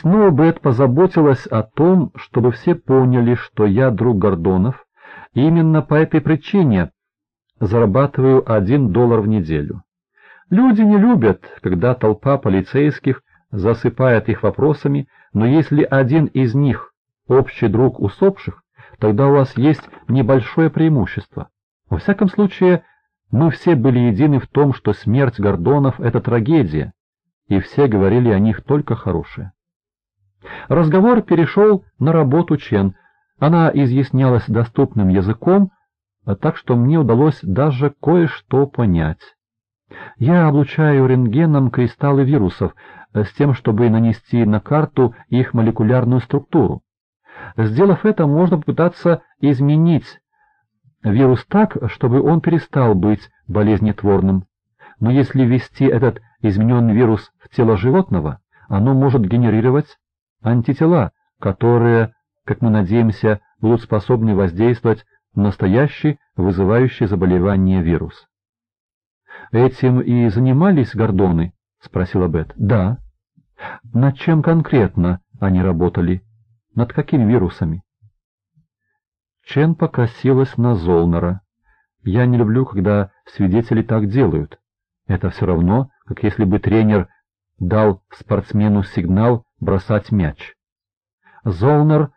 Снова Бет позаботилась о том, чтобы все поняли, что я друг Гордонов, и именно по этой причине зарабатываю один доллар в неделю. Люди не любят, когда толпа полицейских засыпает их вопросами, но если один из них общий друг усопших, тогда у вас есть небольшое преимущество. Во всяком случае, мы все были едины в том, что смерть Гордонов — это трагедия, и все говорили о них только хорошее. Разговор перешел на работу Чен. Она изъяснялась доступным языком, так что мне удалось даже кое-что понять. Я облучаю рентгеном кристаллы вирусов с тем, чтобы нанести на карту их молекулярную структуру. Сделав это, можно попытаться изменить вирус так, чтобы он перестал быть болезнетворным. Но если ввести этот измененный вирус в тело животного, оно может генерировать антитела, которые, как мы надеемся, будут способны воздействовать на настоящий, вызывающий заболевание вирус. «Этим и занимались Гордоны?» — спросила Бет. «Да». «Над чем конкретно они работали? Над какими вирусами?» Чен покосилась на Золнера. «Я не люблю, когда свидетели так делают. Это все равно, как если бы тренер дал спортсмену сигнал бросать мяч. Золнер,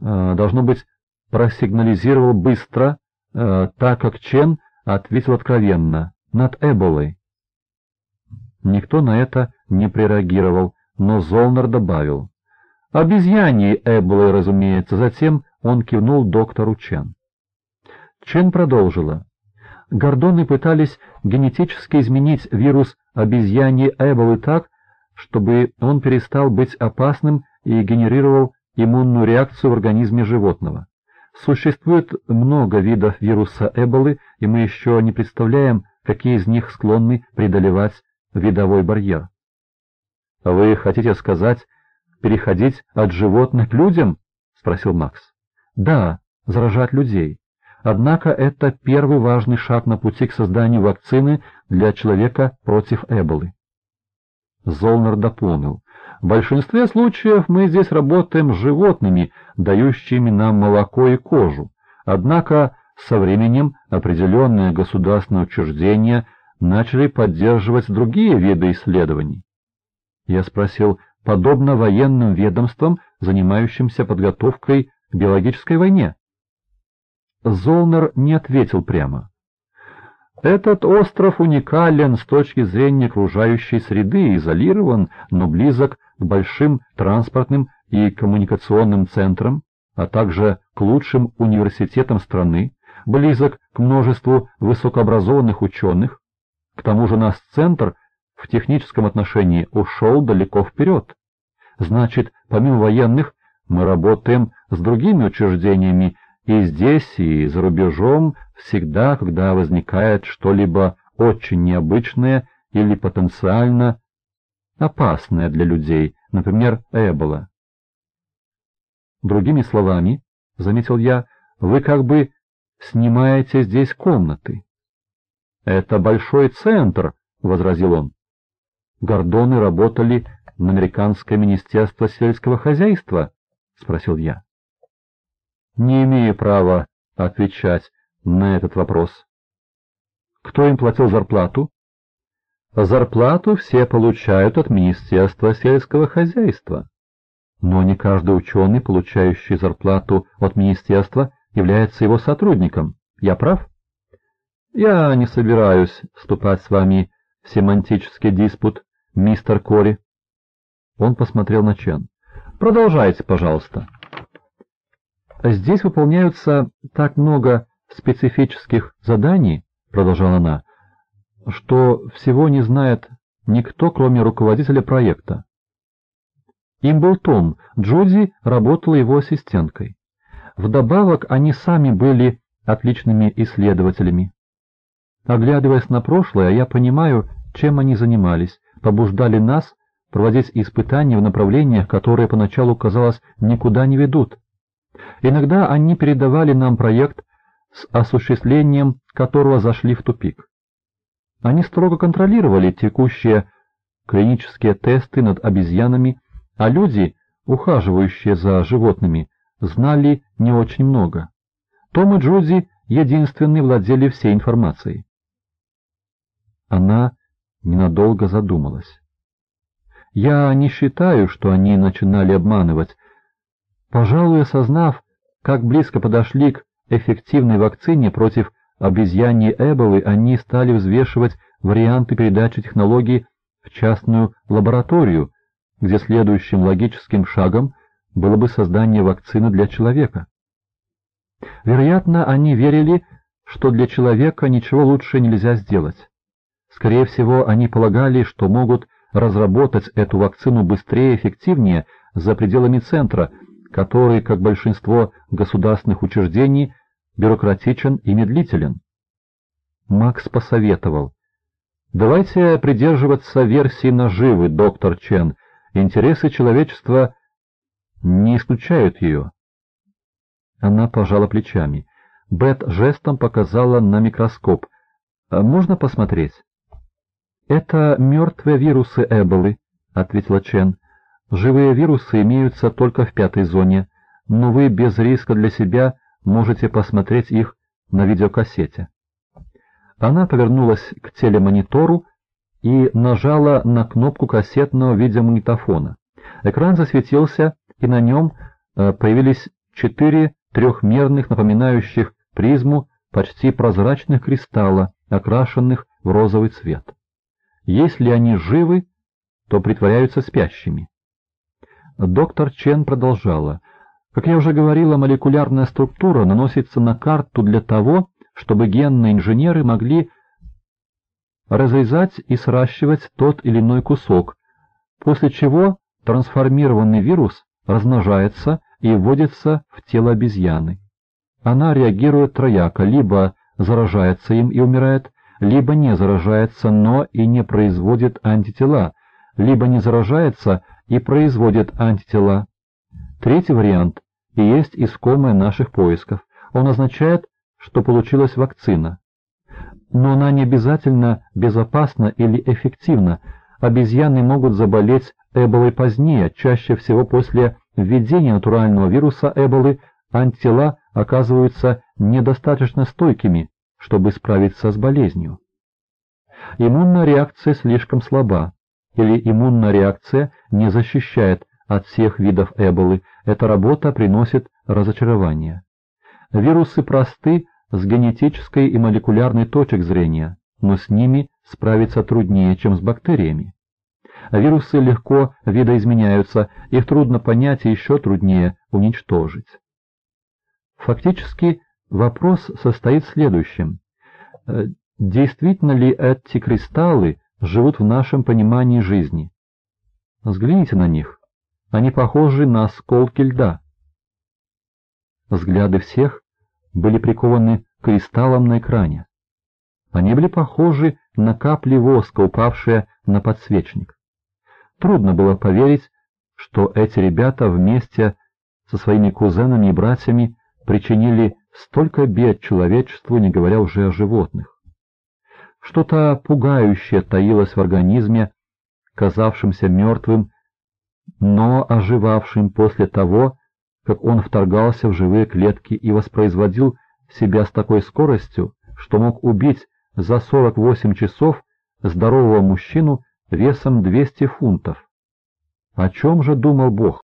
э, должно быть, просигнализировал быстро, э, так как Чен ответил откровенно, над Эболой. Никто на это не прореагировал, но Золнер добавил. Обезьяне Эболой, разумеется, затем он кивнул доктору Чен. Чен продолжила. Гордоны пытались генетически изменить вирус обезьяни Эболы так, чтобы он перестал быть опасным и генерировал иммунную реакцию в организме животного. Существует много видов вируса Эболы, и мы еще не представляем, какие из них склонны преодолевать видовой барьер. «Вы хотите сказать, переходить от животных к людям?» — спросил Макс. «Да, заражать людей. Однако это первый важный шаг на пути к созданию вакцины для человека против Эболы. Золнер дополнил. В большинстве случаев мы здесь работаем с животными, дающими нам молоко и кожу. Однако со временем определенные государственные учреждения начали поддерживать другие виды исследований. Я спросил, подобно военным ведомствам, занимающимся подготовкой к биологической войне? Золнер не ответил прямо. Этот остров уникален с точки зрения окружающей среды, изолирован, но близок к большим транспортным и коммуникационным центрам, а также к лучшим университетам страны, близок к множеству высокообразованных ученых. К тому же наш центр в техническом отношении ушел далеко вперед. Значит, помимо военных, мы работаем с другими учреждениями и здесь, и за рубежом, всегда, когда возникает что-либо очень необычное или потенциально опасное для людей, например, Эбола. Другими словами, — заметил я, — вы как бы снимаете здесь комнаты. — Это большой центр, — возразил он. Гордоны работали на американское министерство сельского хозяйства? — спросил я. Не имею права отвечать на этот вопрос. Кто им платил зарплату? Зарплату все получают от Министерства сельского хозяйства. Но не каждый ученый, получающий зарплату от министерства, является его сотрудником. Я прав? Я не собираюсь вступать с вами в семантический диспут, мистер Кори. Он посмотрел на Чен. Продолжайте, пожалуйста. «Здесь выполняются так много специфических заданий, — продолжала она, — что всего не знает никто, кроме руководителя проекта. Им был Том, Джуди работала его ассистенткой. Вдобавок они сами были отличными исследователями. Оглядываясь на прошлое, я понимаю, чем они занимались, побуждали нас проводить испытания в направлениях, которые поначалу, казалось, никуда не ведут. Иногда они передавали нам проект, с осуществлением которого зашли в тупик. Они строго контролировали текущие клинические тесты над обезьянами, а люди ухаживающие за животными, знали не очень много. Том и Джуди единственные владели всей информацией. Она ненадолго задумалась. Я не считаю, что они начинали обманывать. Пожалуй, осознав, как близко подошли к эффективной вакцине против обезьяньей Эболы, они стали взвешивать варианты передачи технологий в частную лабораторию, где следующим логическим шагом было бы создание вакцины для человека. Вероятно, они верили, что для человека ничего лучше нельзя сделать. Скорее всего, они полагали, что могут разработать эту вакцину быстрее и эффективнее за пределами центра, который, как большинство государственных учреждений, бюрократичен и медлителен. Макс посоветовал. «Давайте придерживаться версии наживы, доктор Чен. Интересы человечества не исключают ее». Она пожала плечами. Бет жестом показала на микроскоп. «Можно посмотреть?» «Это мертвые вирусы Эболы», — ответила Чен. «Живые вирусы имеются только в пятой зоне, но вы без риска для себя можете посмотреть их на видеокассете». Она повернулась к телемонитору и нажала на кнопку кассетного видеомагнитофона. Экран засветился, и на нем э, появились четыре трехмерных, напоминающих призму, почти прозрачных кристалла, окрашенных в розовый цвет. Если они живы, то притворяются спящими. Доктор Чен продолжала. Как я уже говорила, молекулярная структура наносится на карту для того, чтобы генные инженеры могли разрезать и сращивать тот или иной кусок, после чего трансформированный вирус размножается и вводится в тело обезьяны. Она реагирует трояко, либо заражается им и умирает, либо не заражается, но и не производит антитела, либо не заражается и производит антитела. Третий вариант и есть искомое наших поисков. Он означает, что получилась вакцина. Но она не обязательно безопасна или эффективна. Обезьяны могут заболеть эболой позднее, чаще всего после введения натурального вируса эболы антитела оказываются недостаточно стойкими, чтобы справиться с болезнью. Иммунная реакция слишком слаба, или иммунная реакция не защищает от всех видов эболы, эта работа приносит разочарование. Вирусы просты с генетической и молекулярной точек зрения, но с ними справиться труднее, чем с бактериями. Вирусы легко видоизменяются, их трудно понять и еще труднее уничтожить. Фактически Вопрос состоит в следующем. Э, действительно ли эти кристаллы живут в нашем понимании жизни? Взгляните на них. Они похожи на осколки льда. Взгляды всех были прикованы к кристаллам на экране. Они были похожи на капли воска, упавшие на подсвечник. Трудно было поверить, что эти ребята вместе со своими кузенами и братьями причинили Столько бед человечеству, не говоря уже о животных. Что-то пугающее таилось в организме, казавшемся мертвым, но оживавшим после того, как он вторгался в живые клетки и воспроизводил себя с такой скоростью, что мог убить за 48 часов здорового мужчину весом 200 фунтов. О чем же думал Бог?